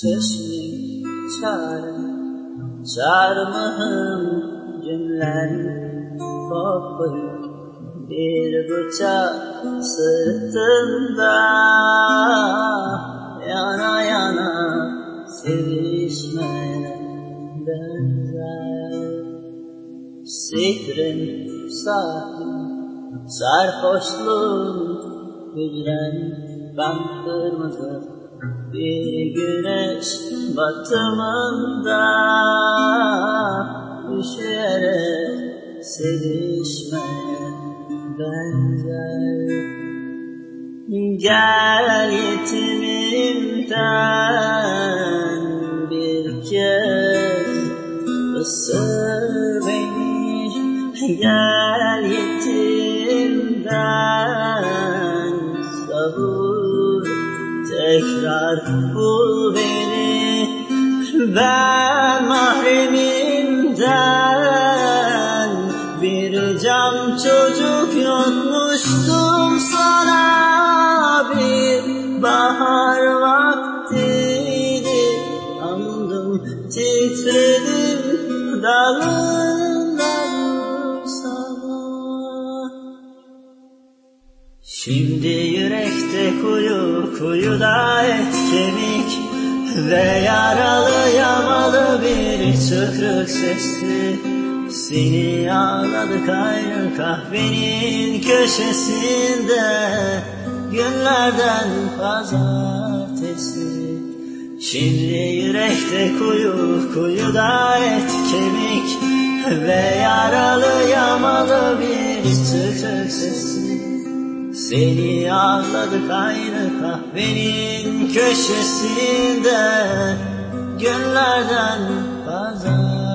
çeşmi çare Çarmıhım cümlen kopuyor Bir bıçak sırtında Yana yana sevişmeye benzer. Sihrin sakin Sarhoşluğun hücren kan kırmızı Bir güneş batımında Üşüyerek sevişmeye benzer. Gel yetimimden bir kez ısır beni. Gel yetimden Tekrar bul beni. Ben mahremimden Bir cam çocuk yokmuştum sana. Bir bahar vaktiydi. Andım titredim dalından sana. Şimdi yürekte kuyu, kuyuda et kemik Ve yaralı yamalı bir çıkrık sesli. Seni ağladık aynı kahvenin köşesinde Günlerden pazartesi. Şimdi yürekte kuyu, kuyuda et kemik Ve yaralı yamalı bir çıkrık sesli seni ağladık aynı kahvenin köşesinde Günlerden pazar